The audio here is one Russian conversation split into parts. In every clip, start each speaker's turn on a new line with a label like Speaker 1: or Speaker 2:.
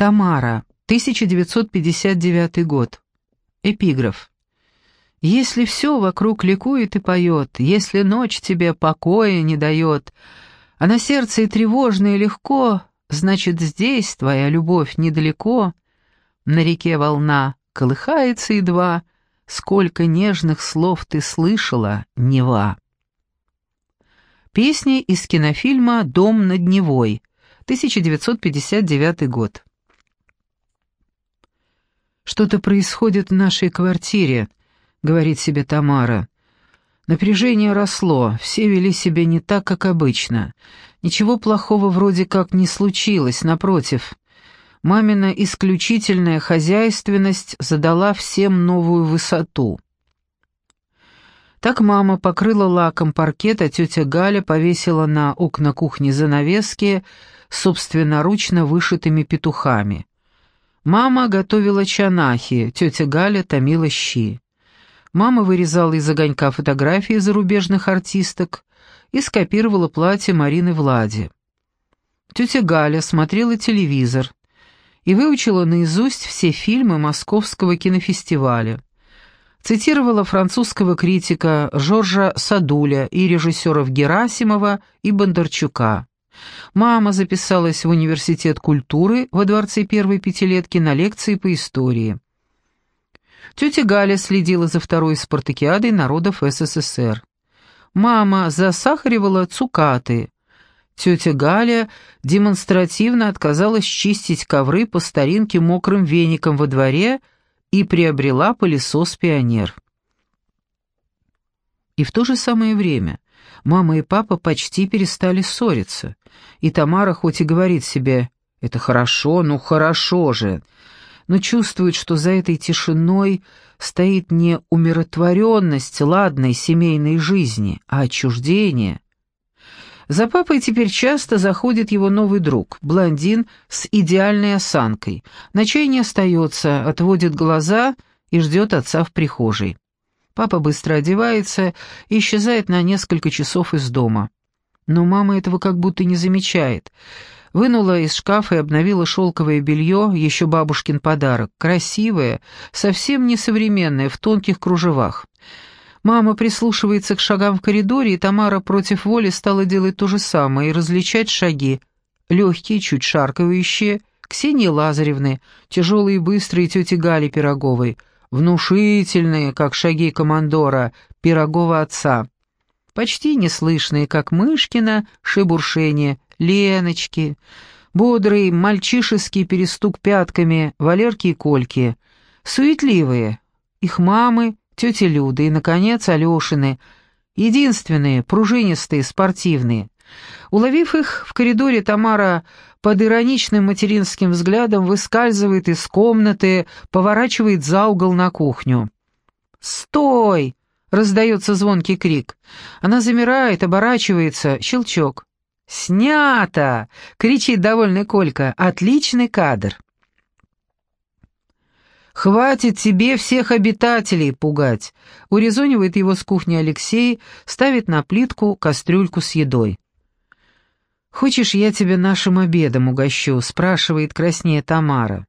Speaker 1: Тамара, 1959 год. Эпиграф. «Если все вокруг ликует и поет, если ночь тебе покоя не дает, а на сердце и тревожно, и легко, значит, здесь твоя любовь недалеко, на реке волна колыхается едва, сколько нежных слов ты слышала, Нева». Песни из кинофильма «Дом над Невой», 1959 год. «Что-то происходит в нашей квартире», — говорит себе Тамара. Напряжение росло, все вели себя не так, как обычно. Ничего плохого вроде как не случилось, напротив. Мамина исключительная хозяйственность задала всем новую высоту. Так мама покрыла лаком паркет, а тетя Галя повесила на окна кухни занавески собственноручно вышитыми петухами. Мама готовила чанахи, тетя Галя томила щи. Мама вырезала из огонька фотографии зарубежных артисток и скопировала платье Марины Влади. Тетя Галя смотрела телевизор и выучила наизусть все фильмы Московского кинофестиваля цитировала французского критика Жоржа Садуля и режиссеров Герасимова и Бондарчука. Мама записалась в университет культуры во дворце первой пятилетки на лекции по истории. Тетя Галя следила за второй спартакиадой народов СССР. Мама засахаривала цукаты. Тетя Галя демонстративно отказалась чистить ковры по старинке мокрым веником во дворе и приобрела пылесос-пионер. И в то же самое время мама и папа почти перестали ссориться, и Тамара хоть и говорит себе «это хорошо, ну хорошо же», но чувствует, что за этой тишиной стоит не умиротворенность ладной семейной жизни, а отчуждение – за папой теперь часто заходит его новый друг, блондин с идеальной осанкой. На чай не остается, отводит глаза и ждет отца в прихожей. Папа быстро одевается и исчезает на несколько часов из дома. Но мама этого как будто не замечает. Вынула из шкафа и обновила шелковое белье, еще бабушкин подарок. Красивое, совсем несовременное, в тонких кружевах. Мама прислушивается к шагам в коридоре, и Тамара против воли стала делать то же самое и различать шаги. Легкие, чуть шаркающие, Ксении Лазаревны, тяжелые и быстрые тети Гали Пироговой, внушительные, как шаги командора, Пирогова отца. Почти неслышные, как Мышкина, шебуршение, Леночки, бодрый мальчишеский перестук пятками, Валерки и Кольки, суетливые, их мамы, тети Люды и, наконец, Алешины, единственные, пружинистые, спортивные. Уловив их, в коридоре Тамара под ироничным материнским взглядом выскальзывает из комнаты, поворачивает за угол на кухню. «Стой!» — раздается звонкий крик. Она замирает, оборачивается, щелчок. «Снято!» — кричит довольный Колька. «Отличный кадр!» «Хватит тебе всех обитателей пугать!» — урезонивает его с кухни Алексей, ставит на плитку кастрюльку с едой. «Хочешь, я тебя нашим обедом угощу?» — спрашивает краснее Тамара.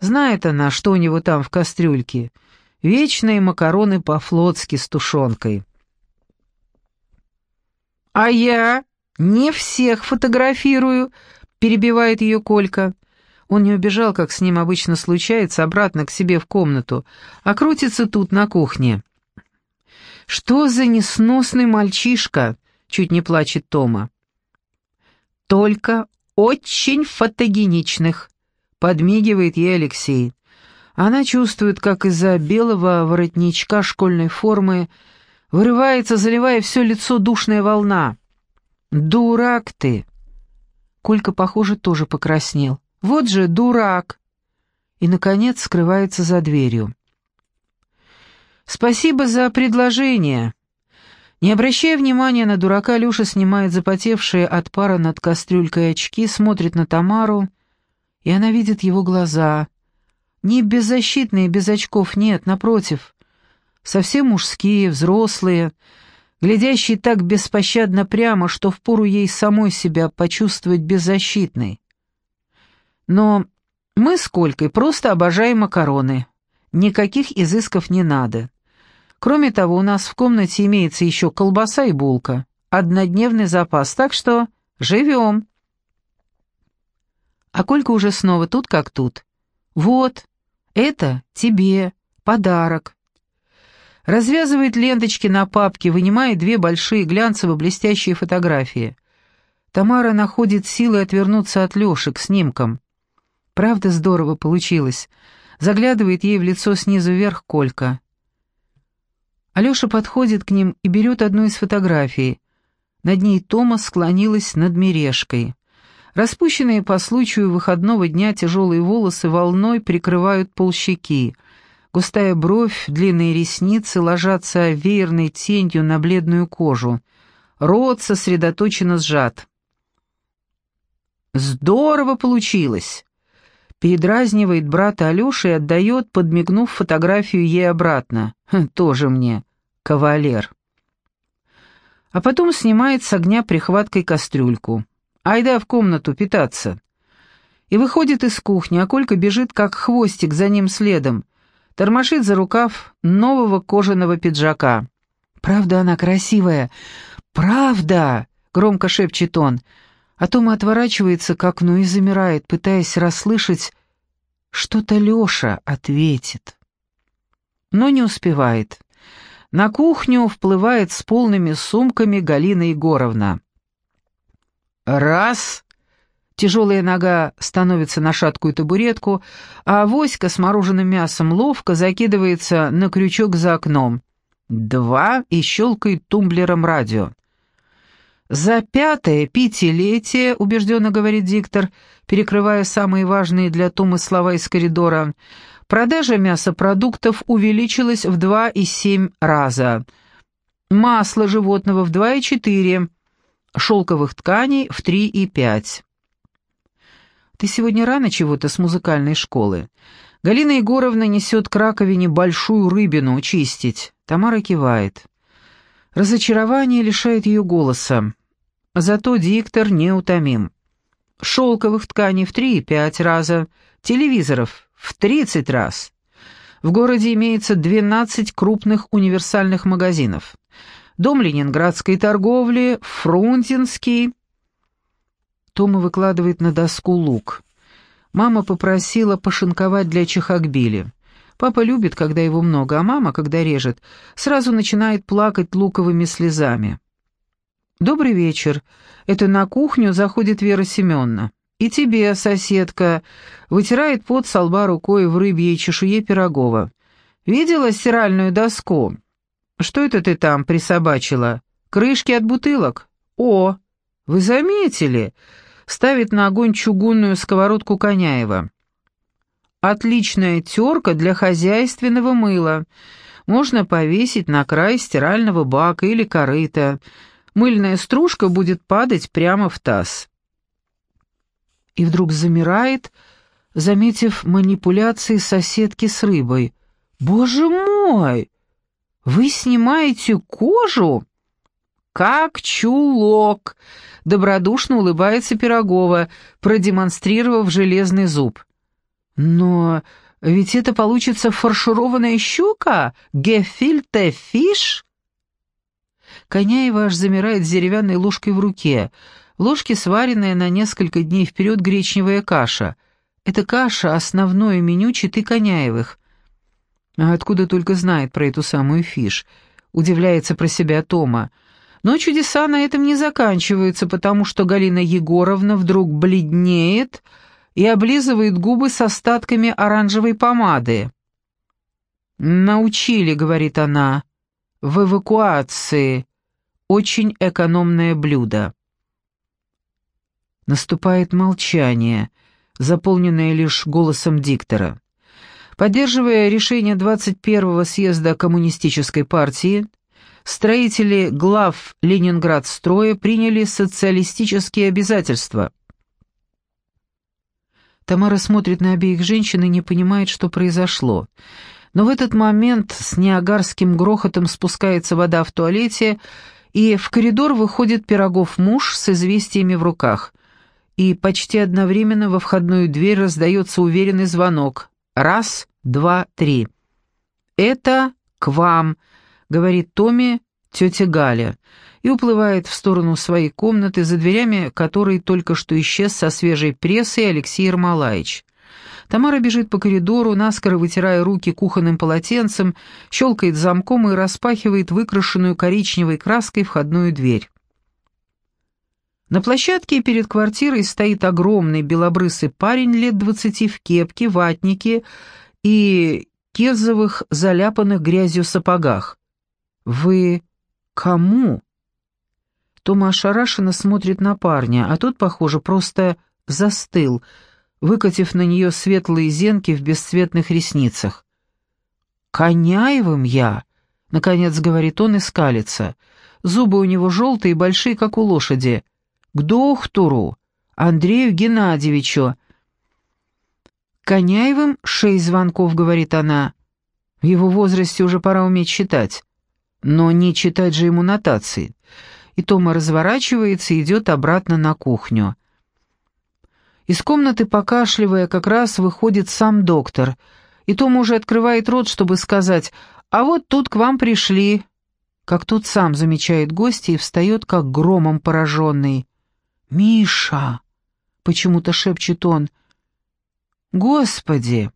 Speaker 1: Знает она, что у него там в кастрюльке. Вечные макароны по-флотски с тушенкой. «А я не всех фотографирую», — перебивает ее Колька. Он не убежал, как с ним обычно случается, обратно к себе в комнату, а крутится тут, на кухне. «Что за несносный мальчишка?» — чуть не плачет Тома. «Только очень фотогеничных», — подмигивает ей Алексей. Она чувствует, как из-за белого воротничка школьной формы вырывается, заливая все лицо душная волна. «Дурак ты!» Колька, похоже, тоже покраснел. Вот же дурак!» И, наконец, скрывается за дверью. «Спасибо за предложение!» Не обращая внимания на дурака, Люша снимает запотевшие от пара над кастрюлькой очки, смотрит на Тамару, и она видит его глаза. Не беззащитные, без очков, нет, напротив. Совсем мужские, взрослые, глядящие так беспощадно прямо, что впору ей самой себя почувствовать беззащитной. Но Мы с Колькой просто обожаем макароны. Никаких изысков не надо. Кроме того, у нас в комнате имеется еще колбаса и булка. Однодневный запас, так что живем. А Колька уже снова тут как тут. Вот, это тебе, подарок. Развязывает ленточки на папке, вынимает две большие глянцево-блестящие фотографии. Тамара находит силы отвернуться от Лёши к снимкам. Правда здорово получилось. Заглядывает ей в лицо снизу вверх Колька. Алёша подходит к ним и берет одну из фотографий. Над ней Тома склонилась над мережкой. Распущенные по случаю выходного дня тяжелые волосы волной прикрывают полщеки. Густая бровь, длинные ресницы ложатся веерной тенью на бледную кожу. Рот сосредоточенно сжат. «Здорово получилось!» Передразнивает брата Алёши и отдает, подмигнув фотографию ей обратно. Хм, «Тоже мне, кавалер!» А потом снимает с огня прихваткой кастрюльку. Айда в комнату питаться. И выходит из кухни, а Колька бежит, как хвостик, за ним следом. Тормошит за рукав нового кожаного пиджака. «Правда она красивая! Правда!» — громко шепчет он. А Тома отворачивается к окну и замирает, пытаясь расслышать, что-то Леша ответит. Но не успевает. На кухню вплывает с полными сумками Галина Егоровна. «Раз!» Тяжелая нога становится на шаткую табуретку, а авоська с мороженым мясом ловко закидывается на крючок за окном. Два и щелкает тумблером радио. «За пятое пятилетие», — убежденно говорит диктор, перекрывая самые важные для Томы слова из коридора, — Продажа мясопродуктов увеличилась в 2,7 раза. Масло животного в 2,4. Шелковых тканей в 3,5. Ты сегодня рано чего-то с музыкальной школы. Галина Егоровна несет к раковине большую рыбину чистить. Тамара кивает. Разочарование лишает ее голоса. Зато диктор неутомим. Шелковых тканей в 3,5 раза, телевизоров в 30 раз. В городе имеется 12 крупных универсальных магазинов. Дом ленинградской торговли, Фрунзенский. Тома выкладывает на доску лук. Мама попросила пошинковать для чехакбили. Папа любит, когда его много, а мама, когда режет, сразу начинает плакать луковыми слезами. «Добрый вечер. Это на кухню заходит Вера Семеновна. «И тебе, соседка», — вытирает пот со лба рукой в рыбьей чешуе Пирогова. «Видела стиральную доску? Что это ты там присобачила? Крышки от бутылок? О, вы заметили?» Ставит на огонь чугунную сковородку Коняева. «Отличная терка для хозяйственного мыла. Можно повесить на край стирального бака или корыта. Мыльная стружка будет падать прямо в таз» и вдруг замирает, заметив манипуляции соседки с рыбой. «Боже мой! Вы снимаете кожу?» «Как чулок!» — добродушно улыбается Пирогова, продемонстрировав железный зуб. «Но ведь это получится фаршированная щука? Гефильте фиш?» Коняева аж замирает с деревянной ложкой в руке — ложки сваренная на несколько дней вперед гречневая каша. Эта каша — основное меню Читы Коняевых. А откуда только знает про эту самую фиш? Удивляется про себя Тома. Но чудеса на этом не заканчиваются, потому что Галина Егоровна вдруг бледнеет и облизывает губы с остатками оранжевой помады. «Научили», — говорит она, — «в эвакуации. Очень экономное блюдо». Наступает молчание, заполненное лишь голосом диктора. Поддерживая решение 21-го съезда Коммунистической партии, строители глав Ленинградстроя приняли социалистические обязательства. Тамара смотрит на обеих женщин и не понимает, что произошло. Но в этот момент с неагарским грохотом спускается вода в туалете, и в коридор выходит Пирогов муж с известиями в руках. и почти одновременно во входную дверь раздается уверенный звонок. Раз, два, три. «Это к вам», — говорит Томми тетя Галя, и уплывает в сторону своей комнаты, за дверями которой только что исчез со свежей прессой Алексей Ермолаевич. Тамара бежит по коридору, наскоро вытирая руки кухонным полотенцем, щелкает замком и распахивает выкрашенную коричневой краской входную дверь. На площадке перед квартирой стоит огромный белобрысый парень лет двадцати в кепке, ватнике и кирзовых, заляпанных грязью сапогах. «Вы кому?» Тома ошарашенно смотрит на парня, а тот, похоже, просто застыл, выкатив на нее светлые зенки в бесцветных ресницах. «Коняевым я!» — наконец говорит он и скалится. Зубы у него желтые большие, как у лошади. «К доктору! Андрею Геннадьевичу!» «Коняевым шесть звонков», — говорит она. «В его возрасте уже пора уметь читать. Но не читать же ему нотации» и Тома разворачивается и идет обратно на кухню. Из комнаты, покашливая, как раз выходит сам доктор, и Тома уже открывает рот, чтобы сказать «А вот тут к вам пришли», как тут сам замечает гостя и встает, как громом пораженный. «Миша!» — почему-то шепчет он. «Господи!»